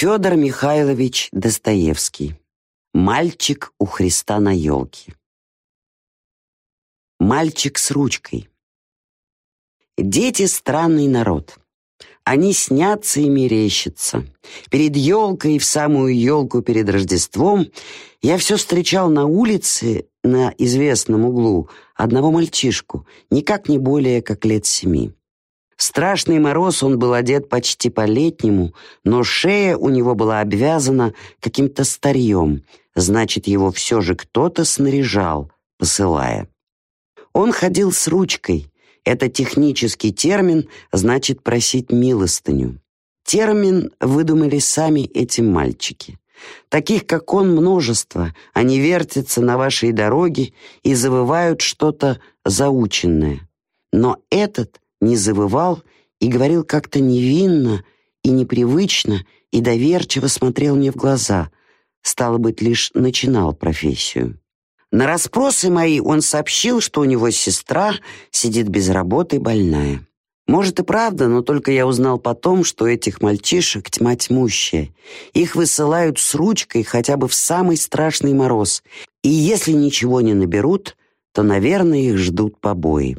Федор Михайлович Достоевский. Мальчик у Христа на елке. Мальчик с ручкой. Дети — странный народ. Они снятся и мерещатся. Перед елкой в самую елку перед Рождеством я все встречал на улице на известном углу одного мальчишку, никак не более как лет семи. Страшный мороз, он был одет почти по-летнему, но шея у него была обвязана каким-то старьем, значит, его все же кто-то снаряжал, посылая. Он ходил с ручкой. Это технический термин, значит просить милостыню. Термин выдумали сами эти мальчики. Таких, как он, множество. Они вертятся на вашей дороге и завывают что-то заученное. Но этот — не завывал и говорил как-то невинно и непривычно и доверчиво смотрел мне в глаза. Стало быть, лишь начинал профессию. На расспросы мои он сообщил, что у него сестра сидит без работы больная. Может и правда, но только я узнал потом, что этих мальчишек тьма тьмущая. Их высылают с ручкой хотя бы в самый страшный мороз. И если ничего не наберут, то, наверное, их ждут побои.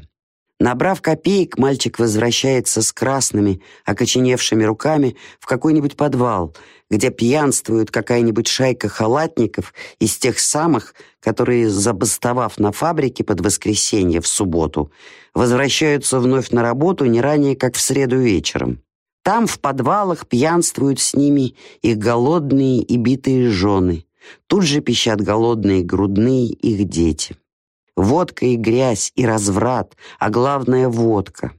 Набрав копеек, мальчик возвращается с красными, окоченевшими руками в какой-нибудь подвал, где пьянствует какая-нибудь шайка халатников из тех самых, которые, забастовав на фабрике под воскресенье в субботу, возвращаются вновь на работу не ранее, как в среду вечером. Там, в подвалах, пьянствуют с ними их голодные и битые жены. Тут же пищат голодные грудные их дети. Водка и грязь, и разврат, а главное — водка.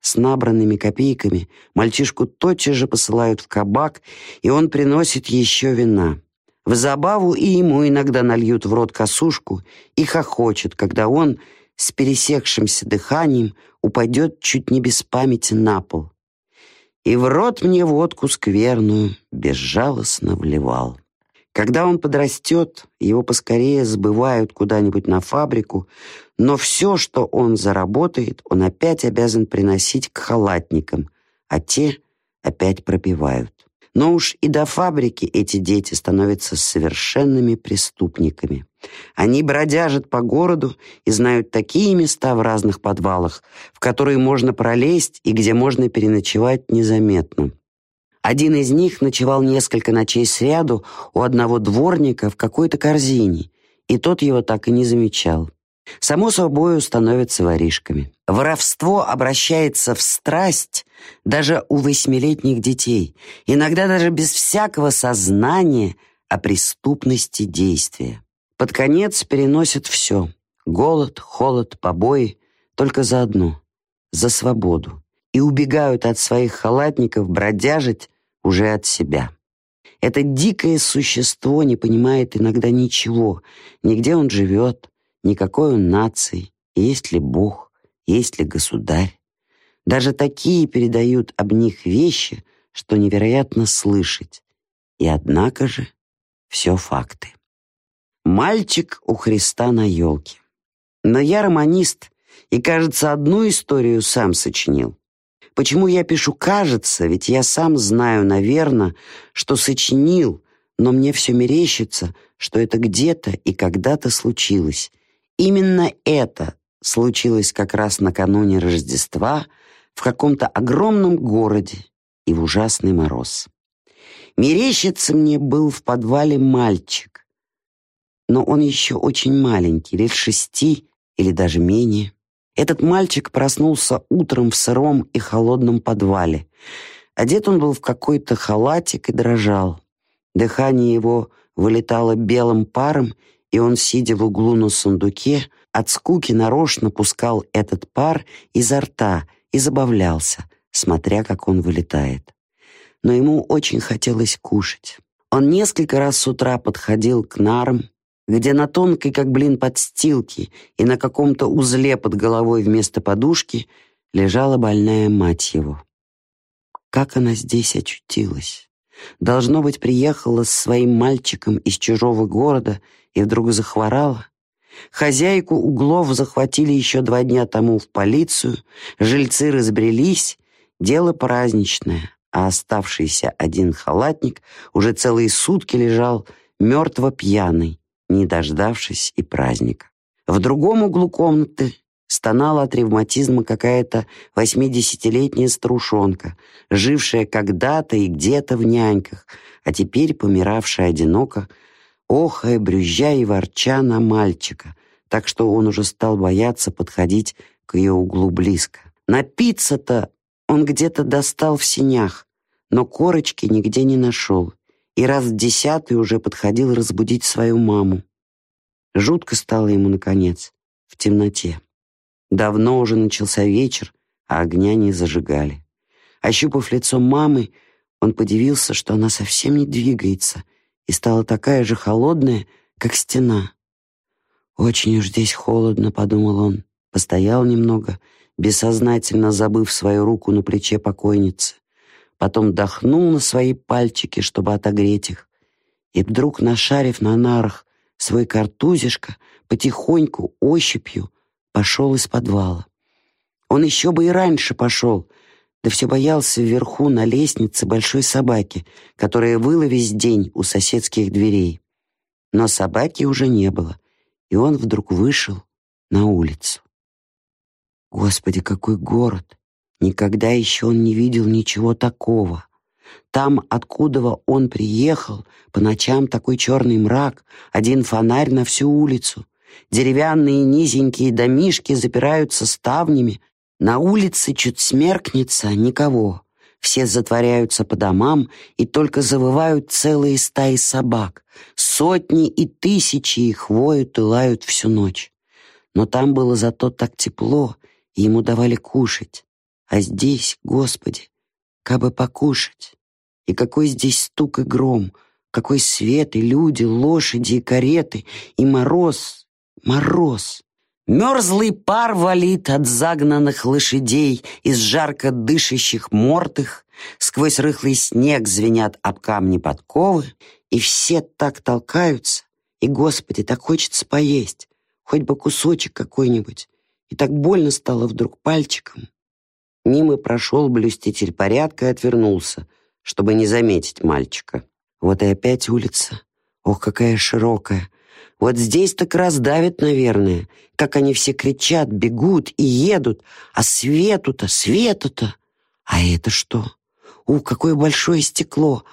С набранными копейками мальчишку тотчас же посылают в кабак, и он приносит еще вина. В забаву и ему иногда нальют в рот косушку и хохочет, когда он с пересекшимся дыханием упадет чуть не без памяти на пол. И в рот мне водку скверную безжалостно вливал. Когда он подрастет, его поскорее сбывают куда-нибудь на фабрику, но все, что он заработает, он опять обязан приносить к халатникам, а те опять пропивают. Но уж и до фабрики эти дети становятся совершенными преступниками. Они бродяжат по городу и знают такие места в разных подвалах, в которые можно пролезть и где можно переночевать незаметно. Один из них ночевал несколько ночей сряду у одного дворника в какой-то корзине, и тот его так и не замечал. Само собой становятся воришками. Воровство обращается в страсть даже у восьмилетних детей, иногда даже без всякого сознания о преступности действия. Под конец переносят все — голод, холод, побои — только за одно — за свободу. И убегают от своих халатников бродяжить уже от себя. Это дикое существо не понимает иногда ничего, ни где он живет, ни какой он нации, есть ли Бог, есть ли государь. Даже такие передают об них вещи, что невероятно слышать. И однако же все факты. Мальчик у Христа на елке. Но я романист, и, кажется, одну историю сам сочинил. Почему я пишу «кажется», ведь я сам знаю, наверное, что сочинил, но мне все мерещится, что это где-то и когда-то случилось. Именно это случилось как раз накануне Рождества в каком-то огромном городе и в ужасный мороз. Мерещится мне был в подвале мальчик, но он еще очень маленький, лет шести или даже менее. Этот мальчик проснулся утром в сыром и холодном подвале. Одет он был в какой-то халатик и дрожал. Дыхание его вылетало белым паром, и он, сидя в углу на сундуке, от скуки нарочно пускал этот пар изо рта и забавлялся, смотря, как он вылетает. Но ему очень хотелось кушать. Он несколько раз с утра подходил к нарам, где на тонкой, как блин, подстилке и на каком-то узле под головой вместо подушки лежала больная мать его. Как она здесь очутилась? Должно быть, приехала с своим мальчиком из чужого города и вдруг захворала. Хозяйку углов захватили еще два дня тому в полицию, жильцы разбрелись, дело праздничное, а оставшийся один халатник уже целые сутки лежал мертво пьяный, не дождавшись и праздника. В другом углу комнаты стонала от ревматизма какая-то восьмидесятилетняя старушонка, жившая когда-то и где-то в няньках, а теперь помиравшая одиноко, охая, брюзжа и ворча на мальчика, так что он уже стал бояться подходить к ее углу близко. Напиться-то он где-то достал в синях, но корочки нигде не нашел, и раз в десятый уже подходил разбудить свою маму. Жутко стало ему, наконец, в темноте. Давно уже начался вечер, а огня не зажигали. Ощупав лицо мамы, он подивился, что она совсем не двигается и стала такая же холодная, как стена. «Очень уж здесь холодно», — подумал он. Постоял немного, бессознательно забыв свою руку на плече покойницы. Потом дохнул на свои пальчики, чтобы отогреть их. И вдруг, нашарив на нарах свой картузишко, потихоньку, ощупью, пошел из подвала. Он еще бы и раньше пошел, да все боялся вверху на лестнице большой собаки, которая выла весь день у соседских дверей. Но собаки уже не было, и он вдруг вышел на улицу. Господи, какой город! Никогда еще он не видел ничего такого. Там, откуда он приехал, по ночам такой черный мрак, один фонарь на всю улицу. Деревянные низенькие домишки запираются ставнями. На улице чуть смеркнется никого. Все затворяются по домам и только завывают целые стаи собак. Сотни и тысячи их воют и лают всю ночь. Но там было зато так тепло, и ему давали кушать. А здесь, Господи, как бы покушать. И какой здесь стук и гром, какой свет и люди, лошади и кареты, и мороз, мороз. Мерзлый пар валит от загнанных лошадей из жарко дышащих мортых, сквозь рыхлый снег звенят об камни подковы, и все так толкаются, и, Господи, так хочется поесть, хоть бы кусочек какой-нибудь, и так больно стало вдруг пальчиком. Мимо прошел блюститель порядка и отвернулся, чтобы не заметить мальчика. Вот и опять улица. Ох, какая широкая. Вот здесь так раздавит, наверное. Как они все кричат, бегут и едут. А свету-то, свету-то. А это что? У, какое большое стекло.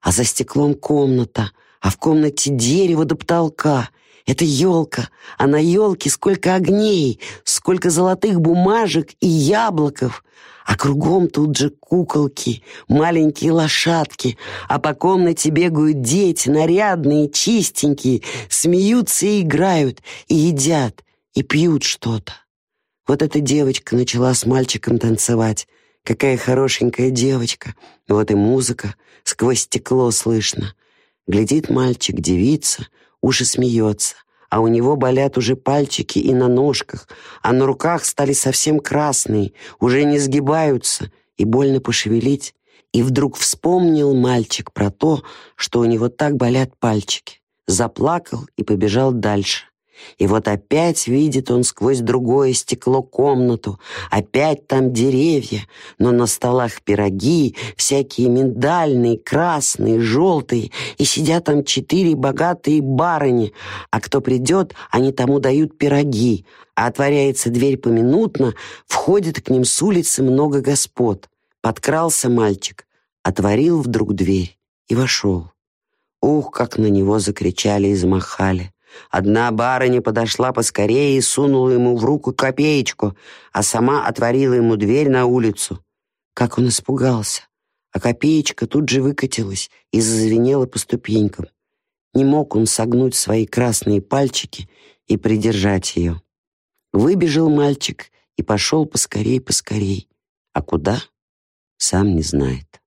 А за стеклом комната. А в комнате дерево до потолка. Это елка, а на елке сколько огней, сколько золотых бумажек и яблоков. А кругом тут же куколки, маленькие лошадки, а по комнате бегают дети, нарядные, чистенькие, смеются и играют, и едят, и пьют что-то. Вот эта девочка начала с мальчиком танцевать. Какая хорошенькая девочка. Вот и музыка, сквозь стекло слышно. Глядит мальчик, девица, уши смеется, а у него болят уже пальчики и на ножках, а на руках стали совсем красные, уже не сгибаются, и больно пошевелить. И вдруг вспомнил мальчик про то, что у него так болят пальчики. Заплакал и побежал дальше. И вот опять видит он сквозь другое стекло комнату, опять там деревья, но на столах пироги, всякие миндальные, красные, желтые, и сидят там четыре богатые барыни, а кто придет, они тому дают пироги, а отворяется дверь поминутно, входит к ним с улицы много господ. Подкрался мальчик, отворил вдруг дверь и вошел. Ух, как на него закричали и замахали. Одна барыня подошла поскорее и сунула ему в руку копеечку, а сама отворила ему дверь на улицу. Как он испугался. А копеечка тут же выкатилась и зазвенела по ступенькам. Не мог он согнуть свои красные пальчики и придержать ее. Выбежал мальчик и пошел поскорей-поскорей. А куда? Сам не знает.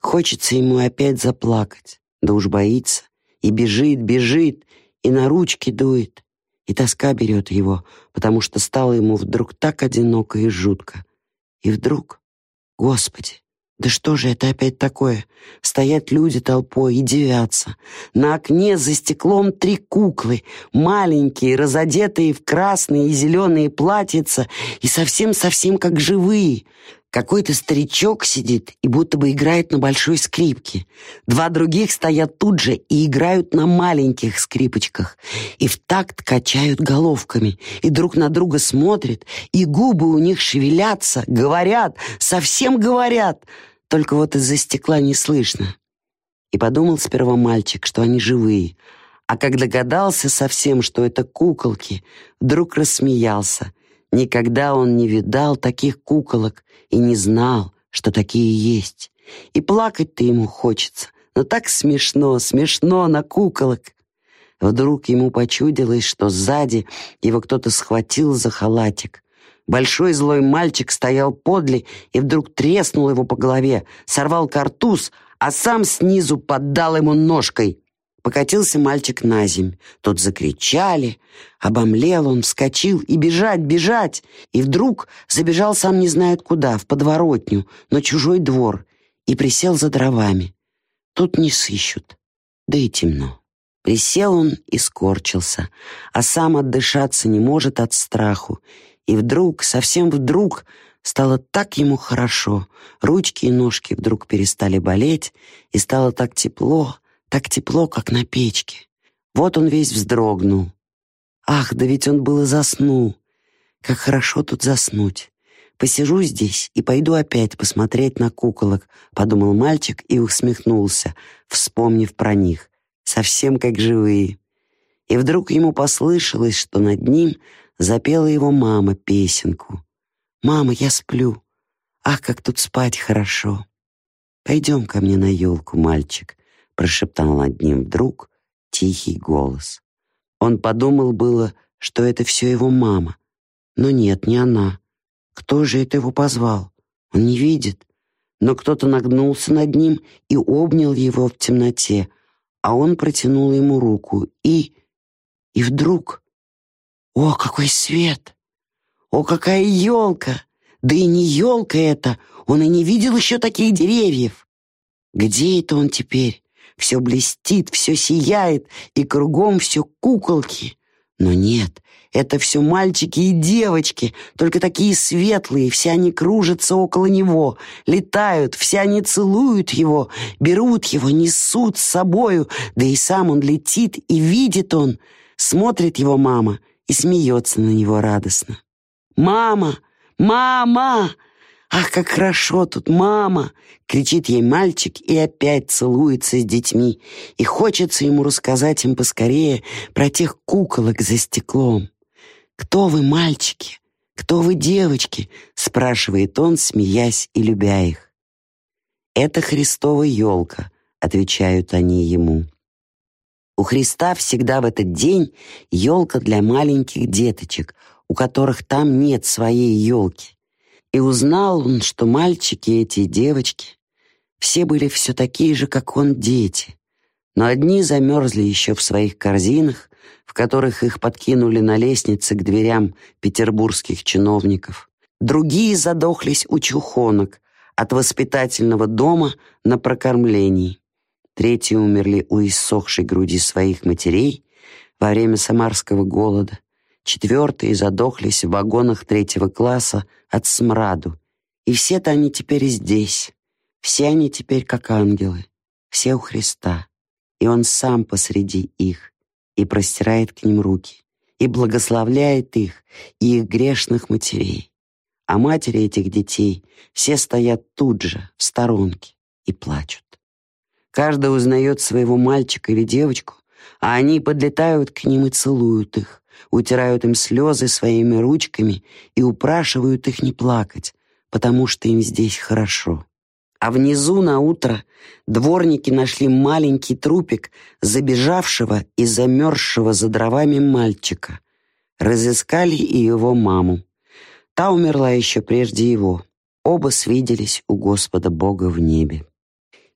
Хочется ему опять заплакать, да уж боится. И бежит, бежит, и на ручки дует, и тоска берет его, потому что стало ему вдруг так одиноко и жутко. И вдруг, Господи, да что же это опять такое? Стоят люди толпой и девятся. На окне за стеклом три куклы, маленькие, разодетые в красные и зеленые платьица, и совсем-совсем как живые. Какой-то старичок сидит и будто бы играет на большой скрипке. Два других стоят тут же и играют на маленьких скрипочках. И в такт качают головками, и друг на друга смотрят, и губы у них шевелятся, говорят, совсем говорят. Только вот из-за стекла не слышно. И подумал сперва мальчик, что они живые. А как догадался совсем, что это куколки, вдруг рассмеялся — Никогда он не видал таких куколок и не знал, что такие есть. И плакать-то ему хочется, но так смешно, смешно на куколок. Вдруг ему почудилось, что сзади его кто-то схватил за халатик. Большой злой мальчик стоял подле и вдруг треснул его по голове, сорвал картуз, а сам снизу поддал ему ножкой. Покатился мальчик на земь. Тот закричали. Обомлел он, вскочил и бежать, бежать. И вдруг забежал сам не знает куда, в подворотню, на чужой двор, и присел за дровами. Тут не сыщут, да и темно. Присел он и скорчился, а сам отдышаться не может от страху. И вдруг, совсем вдруг, стало так ему хорошо. Ручки и ножки вдруг перестали болеть, и стало так тепло, так тепло, как на печке. Вот он весь вздрогнул. Ах, да ведь он был и заснул. Как хорошо тут заснуть. Посижу здесь и пойду опять посмотреть на куколок, подумал мальчик и усмехнулся, вспомнив про них. Совсем как живые. И вдруг ему послышалось, что над ним запела его мама песенку. «Мама, я сплю. Ах, как тут спать хорошо. Пойдем ко мне на елку, мальчик прошептал над ним вдруг тихий голос. Он подумал было, что это все его мама. Но нет, не она. Кто же это его позвал? Он не видит. Но кто-то нагнулся над ним и обнял его в темноте, а он протянул ему руку и... И вдруг... О, какой свет! О, какая елка! Да и не елка это! Он и не видел еще таких деревьев! Где это он теперь? Все блестит, все сияет, и кругом все куколки. Но нет, это все мальчики и девочки, только такие светлые, все они кружатся около него, летают, все они целуют его, берут его, несут с собою, да и сам он летит, и видит он, смотрит его мама и смеется на него радостно. «Мама! Мама!» «Ах, как хорошо тут, мама!» — кричит ей мальчик и опять целуется с детьми. И хочется ему рассказать им поскорее про тех куколок за стеклом. «Кто вы, мальчики? Кто вы, девочки?» — спрашивает он, смеясь и любя их. «Это Христова елка», — отвечают они ему. У Христа всегда в этот день елка для маленьких деточек, у которых там нет своей елки. И узнал он, что мальчики эти и девочки все были все такие же, как он, дети. Но одни замерзли еще в своих корзинах, в которых их подкинули на лестнице к дверям петербургских чиновников. Другие задохлись у чухонок от воспитательного дома на прокормлении. Третьи умерли у иссохшей груди своих матерей во время самарского голода. Четвертые задохлись в вагонах третьего класса от смраду. И все-то они теперь здесь. Все они теперь как ангелы. Все у Христа. И Он сам посреди их. И простирает к ним руки. И благословляет их и их грешных матерей. А матери этих детей все стоят тут же, в сторонке, и плачут. Каждый узнает своего мальчика или девочку, а они подлетают к ним и целуют их утирают им слезы своими ручками и упрашивают их не плакать, потому что им здесь хорошо. А внизу на утро дворники нашли маленький трупик забежавшего и замерзшего за дровами мальчика. Разыскали и его маму. Та умерла еще прежде его. Оба свиделись у Господа Бога в небе.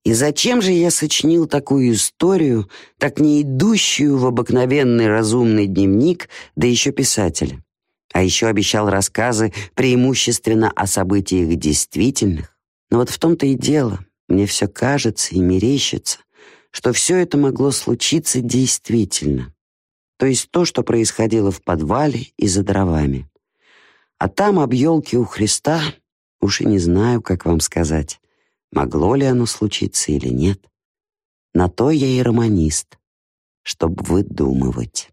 И зачем же я сочинил такую историю, так не идущую в обыкновенный разумный дневник, да еще писателя? А еще обещал рассказы преимущественно о событиях действительных. Но вот в том-то и дело, мне все кажется и мерещится, что все это могло случиться действительно. То есть то, что происходило в подвале и за дровами. А там об елке у Христа Уж и не знаю, как вам сказать, могло ли оно случиться или нет. На то я и романист, чтобы выдумывать.